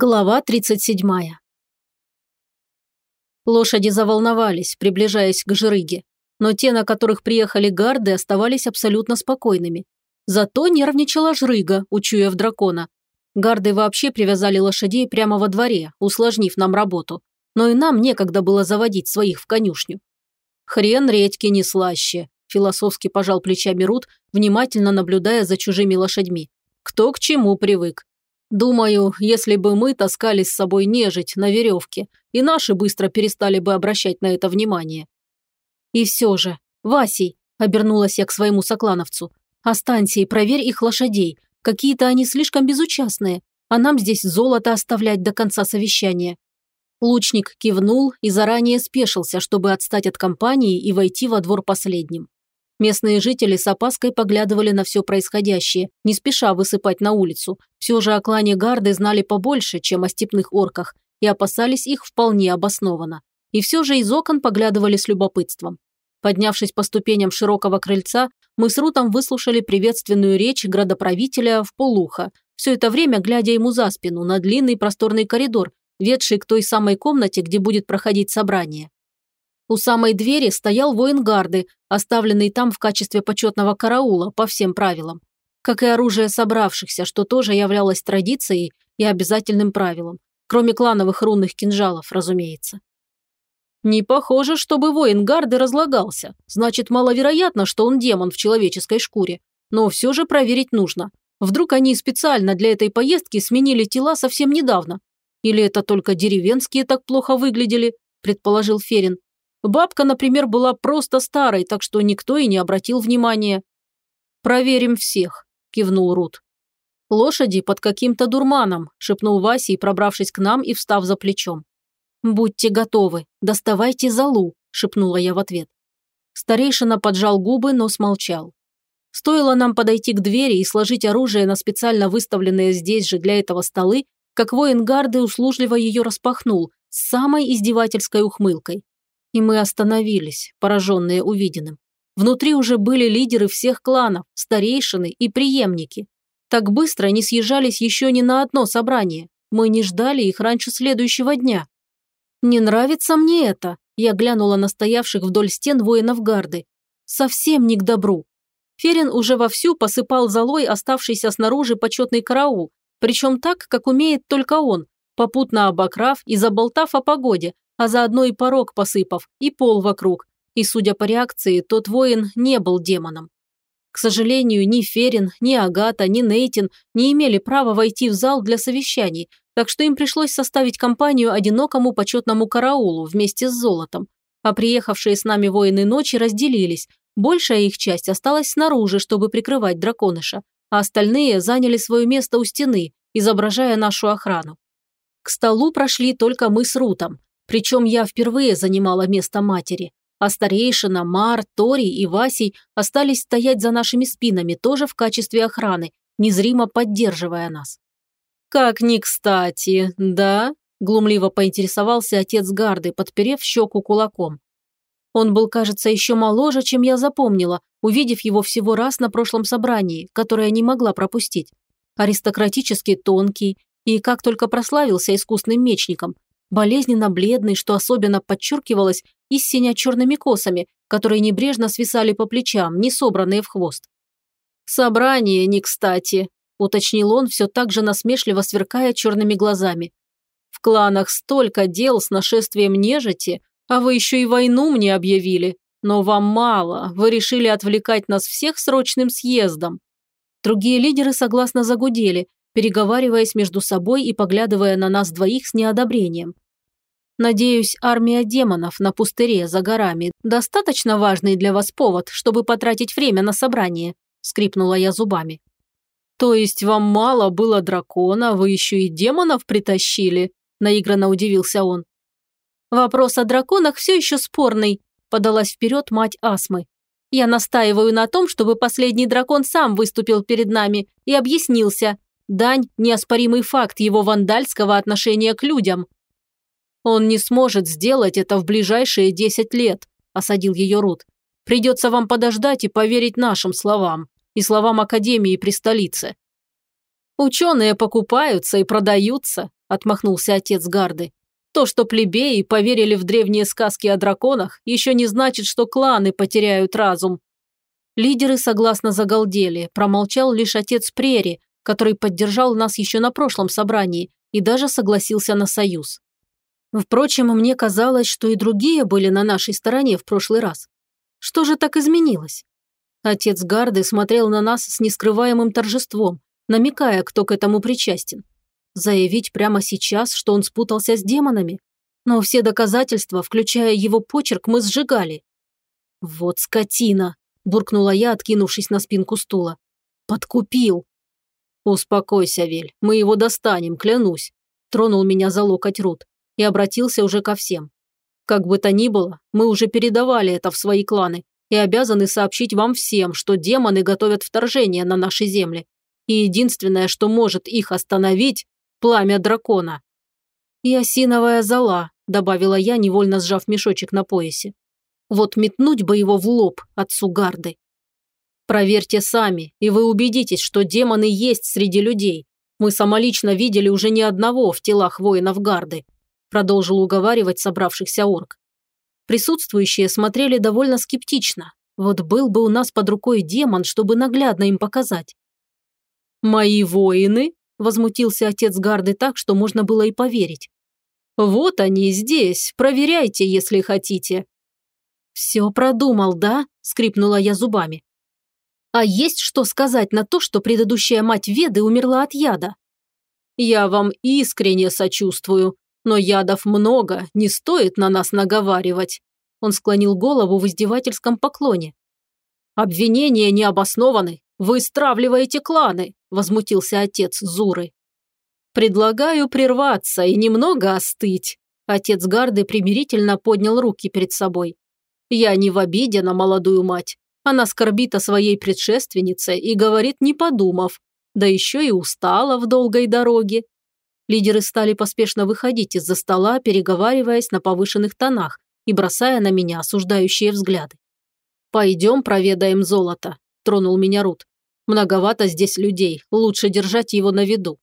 Глава 37. Лошади заволновались, приближаясь к жрыге, но те, на которых приехали гарды, оставались абсолютно спокойными. Зато нервничала жрыга, учуяв дракона. Гарды вообще привязали лошадей прямо во дворе, усложнив нам работу, но и нам некогда было заводить своих в конюшню. «Хрен редьки не слаще», – философски пожал плечами Рут, внимательно наблюдая за чужими лошадьми. «Кто к чему привык? Думаю, если бы мы таскали с собой нежить на веревке, и наши быстро перестали бы обращать на это внимание. И все же, Васей, обернулась я к своему соклановцу, останься и проверь их лошадей, какие-то они слишком безучастные, а нам здесь золото оставлять до конца совещания. Лучник кивнул и заранее спешился, чтобы отстать от компании и войти во двор последним. Местные жители с опаской поглядывали на все происходящее, не спеша высыпать на улицу. Все же о клане Гарды знали побольше, чем о степных орках, и опасались их вполне обоснованно. И все же из окон поглядывали с любопытством. Поднявшись по ступеням широкого крыльца, мы с Рутом выслушали приветственную речь градоправителя в полухо, все это время глядя ему за спину на длинный просторный коридор, ведший к той самой комнате, где будет проходить собрание. У самой двери стоял воин гарды, оставленный там в качестве почетного караула по всем правилам. Как и оружие собравшихся, что тоже являлось традицией и обязательным правилом. Кроме клановых рунных кинжалов, разумеется. Не похоже, чтобы воин гарды разлагался. Значит, маловероятно, что он демон в человеческой шкуре. Но все же проверить нужно. Вдруг они специально для этой поездки сменили тела совсем недавно. Или это только деревенские так плохо выглядели, предположил Ферин. Бабка, например, была просто старой, так что никто и не обратил внимания. «Проверим всех», – кивнул Рут. «Лошади под каким-то дурманом», – шепнул Вася, пробравшись к нам и встав за плечом. «Будьте готовы, доставайте залу», – шепнула я в ответ. Старейшина поджал губы, но смолчал. Стоило нам подойти к двери и сложить оружие на специально выставленные здесь же для этого столы, как воин гарды услужливо ее распахнул с самой издевательской ухмылкой. И мы остановились, пораженные увиденным. Внутри уже были лидеры всех кланов, старейшины и преемники. Так быстро они съезжались еще не на одно собрание. Мы не ждали их раньше следующего дня. «Не нравится мне это», – я глянула на стоявших вдоль стен воинов гарды. «Совсем не к добру». Ферин уже вовсю посыпал золой оставшийся снаружи почетный караул, причем так, как умеет только он, попутно обокрав и заболтав о погоде, а заодно и порог посыпав, и пол вокруг. И, судя по реакции, тот воин не был демоном. К сожалению, ни Ферин, ни Агата, ни Нейтин не имели права войти в зал для совещаний, так что им пришлось составить компанию одинокому почетному караулу вместе с золотом. А приехавшие с нами воины ночи разделились. Большая их часть осталась снаружи, чтобы прикрывать драконыша, а остальные заняли свое место у стены, изображая нашу охрану. К столу прошли только мы с Рутом. Причем я впервые занимала место матери, а старейшина, Мар, Тори и Васей остались стоять за нашими спинами тоже в качестве охраны, незримо поддерживая нас. «Как ни кстати, да?» – глумливо поинтересовался отец Гарды, подперев щеку кулаком. Он был, кажется, еще моложе, чем я запомнила, увидев его всего раз на прошлом собрании, которое не могла пропустить. Аристократически тонкий и как только прославился искусным мечником, болезненно бледный, что особенно подчеркивалось и синя-черными косами, которые небрежно свисали по плечам, не собранные в хвост. «Собрание не кстати», – уточнил он, все так же насмешливо сверкая черными глазами. «В кланах столько дел с нашествием нежити, а вы еще и войну мне объявили. Но вам мало, вы решили отвлекать нас всех срочным съездом». Другие лидеры согласно загудели, переговариваясь между собой и поглядывая на нас двоих с неодобрением. Надеюсь, армия демонов на пустыре за горами – достаточно важный для вас повод, чтобы потратить время на собрание», – скрипнула я зубами. «То есть вам мало было дракона, вы еще и демонов притащили?» – наигранно удивился он. «Вопрос о драконах все еще спорный», – подалась вперед мать Асмы. «Я настаиваю на том, чтобы последний дракон сам выступил перед нами и объяснился, Дань – неоспоримый факт его вандальского отношения к людям. «Он не сможет сделать это в ближайшие десять лет», – осадил ее Рут. «Придется вам подождать и поверить нашим словам и словам Академии при столице». «Ученые покупаются и продаются», – отмахнулся отец Гарды. «То, что плебеи поверили в древние сказки о драконах, еще не значит, что кланы потеряют разум». Лидеры согласно загалдели, промолчал лишь отец Прери, который поддержал нас еще на прошлом собрании и даже согласился на союз. Впрочем, мне казалось, что и другие были на нашей стороне в прошлый раз. Что же так изменилось? Отец Гарды смотрел на нас с нескрываемым торжеством, намекая, кто к этому причастен. Заявить прямо сейчас, что он спутался с демонами? Но все доказательства, включая его почерк, мы сжигали. «Вот скотина!» – буркнула я, откинувшись на спинку стула. «Подкупил!» «Успокойся, Вель, мы его достанем, клянусь», – тронул меня за локоть Рут и обратился уже ко всем. «Как бы то ни было, мы уже передавали это в свои кланы и обязаны сообщить вам всем, что демоны готовят вторжение на наши земли. И единственное, что может их остановить – пламя дракона». «И осиновая зола», – добавила я, невольно сжав мешочек на поясе. «Вот метнуть бы его в лоб отцу гарды». Проверьте сами, и вы убедитесь, что демоны есть среди людей. Мы самолично видели уже не одного в телах воинов гарды», продолжил уговаривать собравшихся орк. Присутствующие смотрели довольно скептично. Вот был бы у нас под рукой демон, чтобы наглядно им показать. «Мои воины?» – возмутился отец гарды так, что можно было и поверить. «Вот они здесь, проверяйте, если хотите». «Все продумал, да?» – скрипнула я зубами. А есть что сказать на то, что предыдущая мать Веды умерла от яда? Я вам искренне сочувствую, но ядов много, не стоит на нас наговаривать. Он склонил голову в издевательском поклоне. Обвинения не обоснованы. Вы стравливаете кланы, возмутился отец Зуры. Предлагаю прерваться и немного остыть. Отец Гарды примирительно поднял руки перед собой. Я не в обиде на молодую мать. Она скорбит о своей предшественнице и говорит, не подумав, да еще и устала в долгой дороге. Лидеры стали поспешно выходить из-за стола, переговариваясь на повышенных тонах и бросая на меня осуждающие взгляды. «Пойдем проведаем золото», – тронул меня Рут. «Многовато здесь людей, лучше держать его на виду».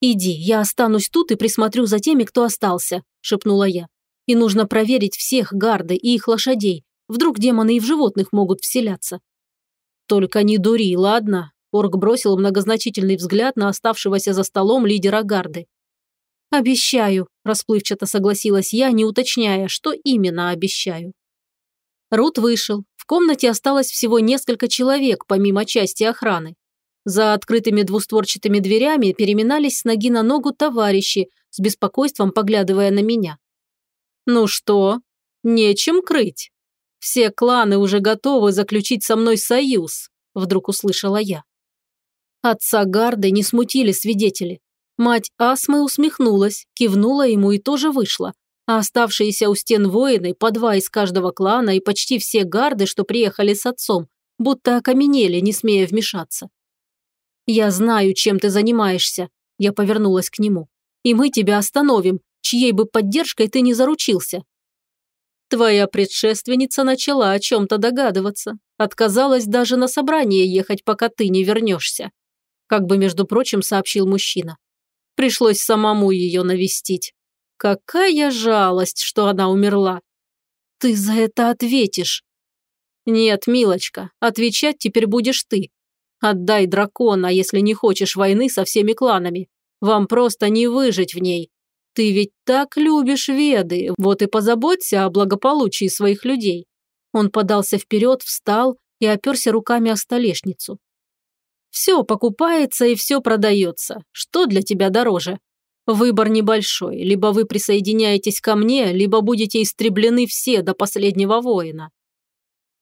«Иди, я останусь тут и присмотрю за теми, кто остался», – шепнула я. «И нужно проверить всех гарды и их лошадей, Вдруг демоны и в животных могут вселяться. Только не дури, ладно? Орк бросил многозначительный взгляд на оставшегося за столом лидера гарды. «Обещаю», – расплывчато согласилась я, не уточняя, что именно обещаю. Рут вышел. В комнате осталось всего несколько человек, помимо части охраны. За открытыми двустворчатыми дверями переминались с ноги на ногу товарищи, с беспокойством поглядывая на меня. «Ну что, нечем крыть?» Все кланы уже готовы заключить со мной союз», – вдруг услышала я. Отца Гарды не смутили свидетели. Мать Асмы усмехнулась, кивнула ему и тоже вышла. А оставшиеся у стен воины, по два из каждого клана и почти все гарды, что приехали с отцом, будто окаменели, не смея вмешаться. «Я знаю, чем ты занимаешься», – я повернулась к нему. «И мы тебя остановим, чьей бы поддержкой ты не заручился. Твоя предшественница начала о чем-то догадываться. Отказалась даже на собрание ехать, пока ты не вернешься. Как бы, между прочим, сообщил мужчина. Пришлось самому ее навестить. Какая жалость, что она умерла. Ты за это ответишь. Нет, милочка, отвечать теперь будешь ты. Отдай дракона, если не хочешь войны со всеми кланами. Вам просто не выжить в ней. Ты ведь так любишь Веды, вот и позаботься о благополучии своих людей». Он подался вперед, встал и оперся руками о столешницу. «Все покупается и все продается. Что для тебя дороже? Выбор небольшой. Либо вы присоединяетесь ко мне, либо будете истреблены все до последнего воина».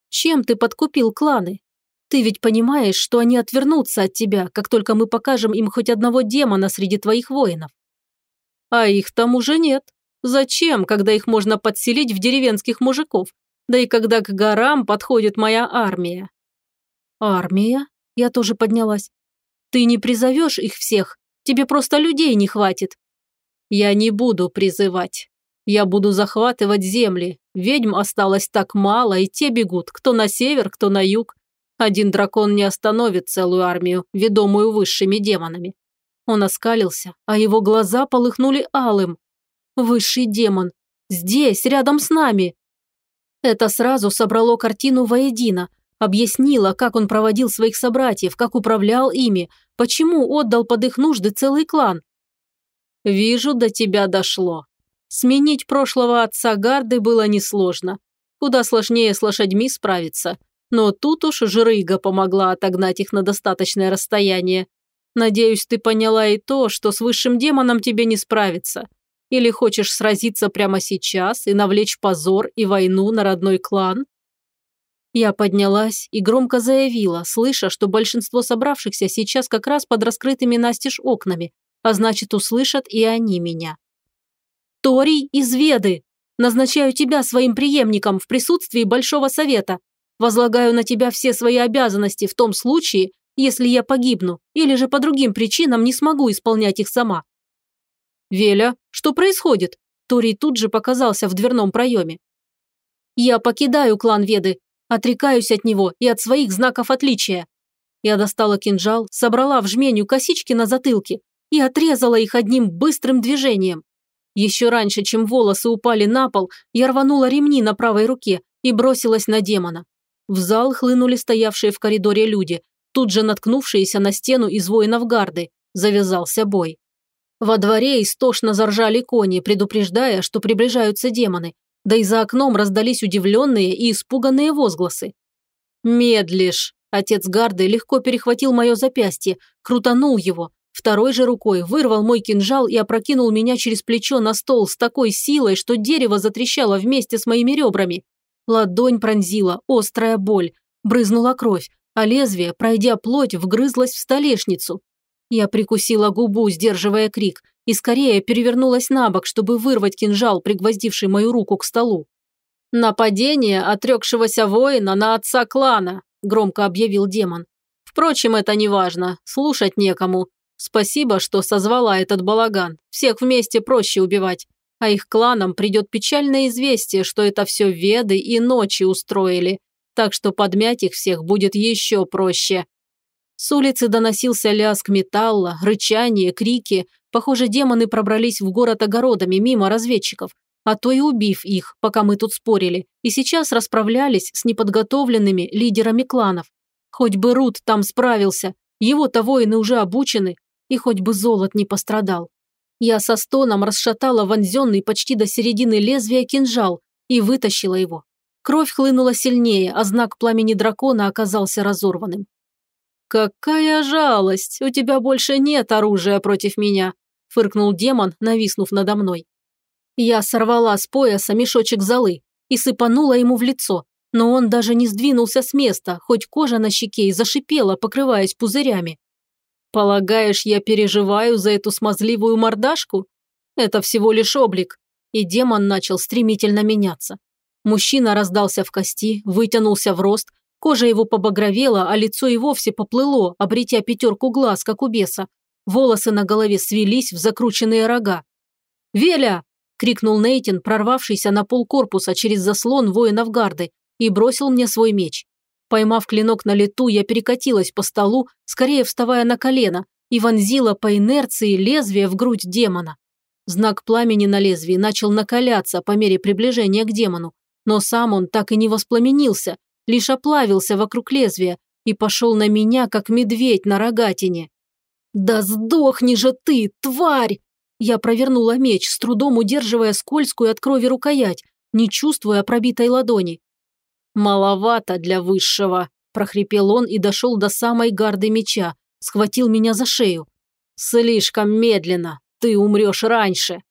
«Чем ты подкупил кланы? Ты ведь понимаешь, что они отвернутся от тебя, как только мы покажем им хоть одного демона среди твоих воинов. А их там уже нет. Зачем, когда их можно подселить в деревенских мужиков? Да и когда к горам подходит моя армия. Армия? Я тоже поднялась. Ты не призовешь их всех. Тебе просто людей не хватит. Я не буду призывать. Я буду захватывать земли. Ведьм осталось так мало, и те бегут, кто на север, кто на юг. Один дракон не остановит целую армию, ведомую высшими демонами. Он оскалился, а его глаза полыхнули алым. Высший демон. Здесь, рядом с нами. Это сразу собрало картину воедино, объяснило, как он проводил своих собратьев, как управлял ими, почему отдал под их нужды целый клан. «Вижу, до тебя дошло. Сменить прошлого отца Гарды было несложно. Куда сложнее с лошадьми справиться. Но тут уж Жрыга помогла отогнать их на достаточное расстояние. Надеюсь, ты поняла и то, что с высшим демоном тебе не справиться. Или хочешь сразиться прямо сейчас и навлечь позор и войну на родной клан?» Я поднялась и громко заявила, слыша, что большинство собравшихся сейчас как раз под раскрытыми настежь окнами, а значит, услышат и они меня. «Торий из Веды! Назначаю тебя своим преемником в присутствии Большого Совета. Возлагаю на тебя все свои обязанности в том случае, если я погибну, или же по другим причинам не смогу исполнять их сама. «Веля, что происходит?» Торий тут же показался в дверном проеме. «Я покидаю клан Веды, отрекаюсь от него и от своих знаков отличия». Я достала кинжал, собрала в жменю косички на затылке и отрезала их одним быстрым движением. Еще раньше, чем волосы упали на пол, я рванула ремни на правой руке и бросилась на демона. В зал хлынули стоявшие в коридоре люди, тут же наткнувшиеся на стену из воинов гарды. Завязался бой. Во дворе истошно заржали кони, предупреждая, что приближаются демоны, да и за окном раздались удивленные и испуганные возгласы. «Медлишь!» Отец Гарды легко перехватил мое запястье, крутанул его, второй же рукой вырвал мой кинжал и опрокинул меня через плечо на стол с такой силой, что дерево затрещало вместе с моими ребрами. Ладонь пронзила, острая боль, брызнула кровь, а лезвие, пройдя плоть, вгрызлось в столешницу. Я прикусила губу, сдерживая крик, и скорее перевернулась на бок, чтобы вырвать кинжал, пригвоздивший мою руку к столу. «Нападение отрекшегося воина на отца клана», – громко объявил демон. «Впрочем, это не важно, слушать некому. Спасибо, что созвала этот балаган. Всех вместе проще убивать. А их кланам придет печальное известие, что это все веды и ночи устроили. Так что подмять их всех будет еще проще. С улицы доносился лязг металла, рычание, крики. Похоже, демоны пробрались в город огородами мимо разведчиков, а то и убив их, пока мы тут спорили, и сейчас расправлялись с неподготовленными лидерами кланов. Хоть бы Рут там справился, его-то воины уже обучены, и хоть бы золот не пострадал. Я со стоном расшатала вонзенный почти до середины лезвия кинжал и вытащила его. Кровь хлынула сильнее, а знак пламени дракона оказался разорванным. «Какая жалость! У тебя больше нет оружия против меня!» – фыркнул демон, нависнув надо мной. Я сорвала с пояса мешочек золы и сыпанула ему в лицо, но он даже не сдвинулся с места, хоть кожа на щеке и зашипела, покрываясь пузырями. «Полагаешь, я переживаю за эту смазливую мордашку? Это всего лишь облик». И демон начал стремительно меняться. Мужчина раздался в кости, вытянулся в рост, Кожа его побагровела, а лицо и вовсе поплыло, обретя пятерку глаз, как у беса. Волосы на голове свелись в закрученные рога. «Веля!» – крикнул Нейтин, прорвавшийся на пол корпуса через заслон воинов гарды, и бросил мне свой меч. Поймав клинок на лету, я перекатилась по столу, скорее вставая на колено, и вонзила по инерции лезвие в грудь демона. Знак пламени на лезвии начал накаляться по мере приближения к демону, но сам он так и не воспламенился, лишь оплавился вокруг лезвия и пошел на меня, как медведь на рогатине. «Да сдохни же ты, тварь!» Я провернула меч, с трудом удерживая скользкую от крови рукоять, не чувствуя пробитой ладони. «Маловато для высшего», – прохрипел он и дошел до самой гарды меча, схватил меня за шею. «Слишком медленно, ты умрешь раньше».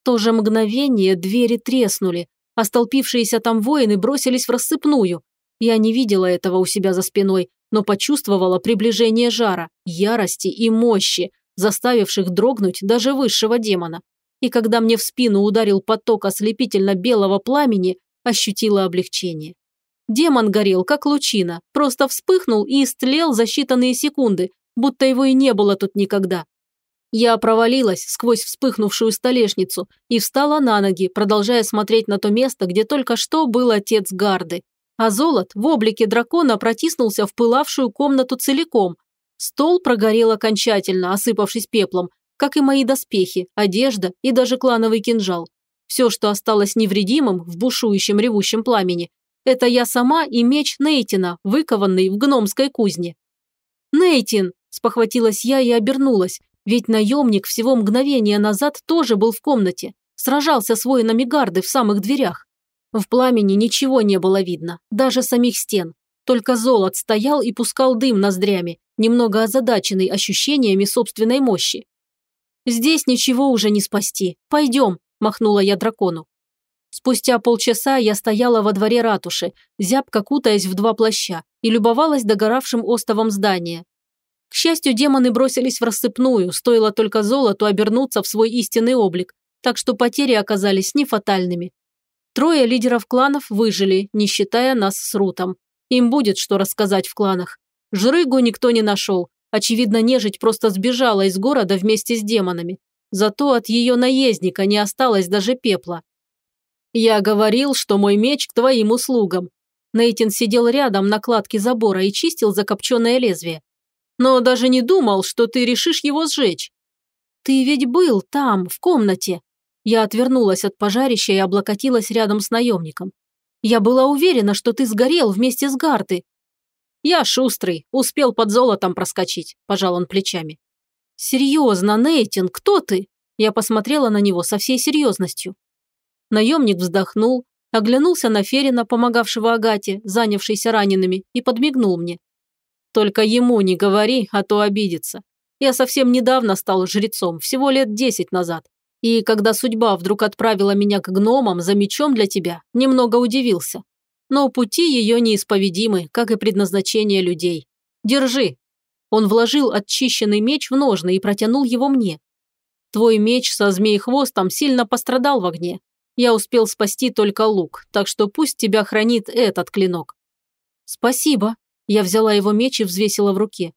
В то же мгновение двери треснули, а столпившиеся там воины бросились в рассыпную. Я не видела этого у себя за спиной, но почувствовала приближение жара, ярости и мощи, заставивших дрогнуть даже высшего демона. И когда мне в спину ударил поток ослепительно-белого пламени, ощутила облегчение. Демон горел, как лучина, просто вспыхнул и истлел за считанные секунды, будто его и не было тут никогда. Я провалилась сквозь вспыхнувшую столешницу и встала на ноги, продолжая смотреть на то место, где только что был отец Гарды а золот в облике дракона протиснулся в пылавшую комнату целиком. Стол прогорел окончательно, осыпавшись пеплом, как и мои доспехи, одежда и даже клановый кинжал. Все, что осталось невредимым в бушующем ревущем пламени, это я сама и меч Нейтина, выкованный в гномской кузне. «Нейтин!» – спохватилась я и обернулась, ведь наемник всего мгновения назад тоже был в комнате, сражался с воинами гарды в самых дверях. В пламени ничего не было видно, даже самих стен. Только золот стоял и пускал дым ноздрями, немного озадаченный ощущениями собственной мощи. «Здесь ничего уже не спасти. Пойдем», – махнула я дракону. Спустя полчаса я стояла во дворе ратуши, зябко кутаясь в два плаща, и любовалась догоравшим остовом здания. К счастью, демоны бросились в рассыпную, стоило только золоту обернуться в свой истинный облик, так что потери оказались не фатальными. Трое лидеров кланов выжили, не считая нас с Рутом. Им будет что рассказать в кланах. Жрыгу никто не нашел. Очевидно, нежить просто сбежала из города вместе с демонами. Зато от ее наездника не осталось даже пепла. «Я говорил, что мой меч к твоим услугам». Нейтин сидел рядом на кладке забора и чистил закопченное лезвие. «Но даже не думал, что ты решишь его сжечь». «Ты ведь был там, в комнате». Я отвернулась от пожарища и облокотилась рядом с наемником. «Я была уверена, что ты сгорел вместе с Гарты, «Я шустрый, успел под золотом проскочить», – пожал он плечами. «Серьезно, Нейтин, кто ты?» Я посмотрела на него со всей серьезностью. Наемник вздохнул, оглянулся на Ферина, помогавшего Агате, занявшейся ранеными, и подмигнул мне. «Только ему не говори, а то обидится. Я совсем недавно стал жрецом, всего лет десять назад. И когда судьба вдруг отправила меня к гномам за мечом для тебя, немного удивился но пути ее неисповедимы, как и предназначение людей. Держи». Он вложил очищенный меч в ножны и протянул его мне. «Твой меч со змеей-хвостом сильно пострадал в огне. Я успел спасти только лук, так что пусть тебя хранит этот клинок». «Спасибо». Я взяла его меч и взвесила в руке.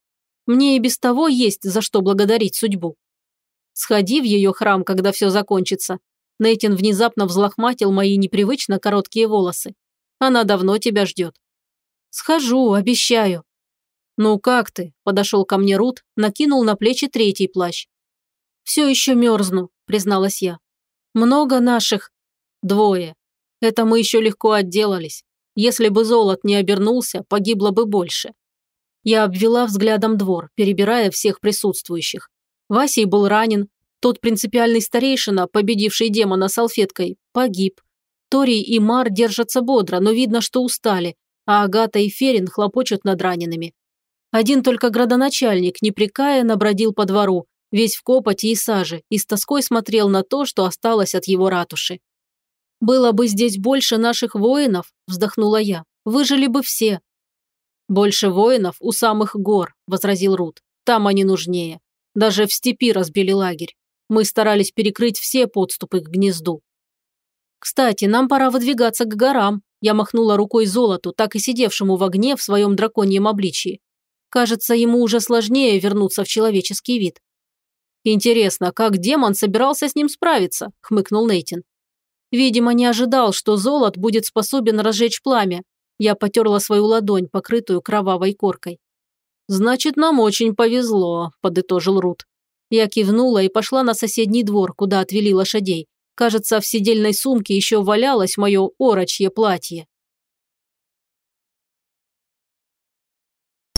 «Мне и без того есть за что благодарить судьбу». «Сходи в ее храм, когда все закончится». Нейтин внезапно взлохматил мои непривычно короткие волосы. Она давно тебя ждет». «Схожу, обещаю». «Ну как ты?» – подошел ко мне Рут, накинул на плечи третий плащ. «Все еще мерзну», – призналась я. «Много наших?» «Двое. Это мы еще легко отделались. Если бы золот не обернулся, погибло бы больше». Я обвела взглядом двор, перебирая всех присутствующих. Васей был ранен, тот принципиальный старейшина, победивший демона салфеткой, погиб. Тори и Мар держатся бодро, но видно, что устали, а Агата и Ферин хлопочут над ранеными. Один только градоначальник, непрекая, набродил по двору, весь в копоти и саже, и с тоской смотрел на то, что осталось от его ратуши. «Было бы здесь больше наших воинов», – вздохнула я, – «выжили бы все». «Больше воинов у самых гор», – возразил Рут. «Там они нужнее. Даже в степи разбили лагерь. Мы старались перекрыть все подступы к гнезду. «Кстати, нам пора выдвигаться к горам», я махнула рукой золоту, так и сидевшему в огне в своем драконьем обличии. Кажется, ему уже сложнее вернуться в человеческий вид. «Интересно, как демон собирался с ним справиться?» – хмыкнул Нейтин. Видимо, не ожидал, что золот будет способен разжечь пламя. Я потерла свою ладонь, покрытую кровавой коркой. «Значит, нам очень повезло», – подытожил Рут. Я кивнула и пошла на соседний двор, куда отвели лошадей, Кажется, в сидельной сумке еще валялось мое орочье платье.